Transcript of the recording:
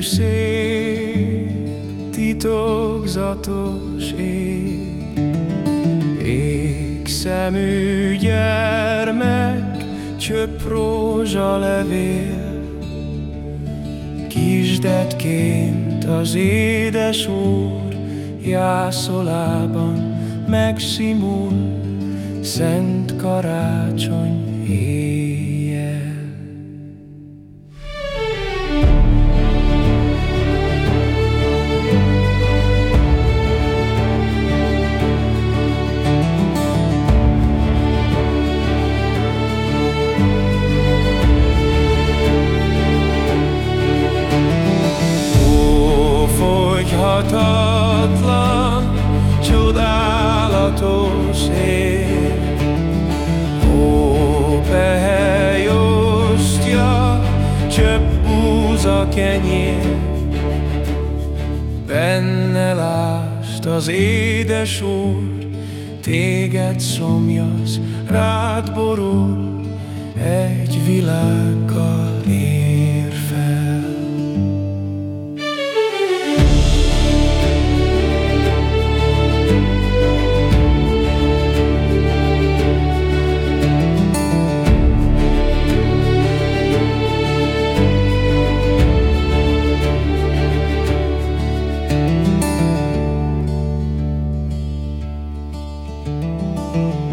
szép, titokzatos ég. Ég szemű gyermek, csöpp rózsa levél, Kisdetként az édes úr jászolában megsimul, szent karácsony éjjel. Fogyhatatlan, csodálatos ég, Ó, pehely ostya, csöpp búza kenyér, Benne lást az édes úr, Téged szomjasz, rád borul, Egy világgal. Mm-hmm.